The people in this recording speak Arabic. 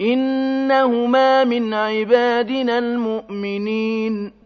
إنهما من عبادنا المؤمنين.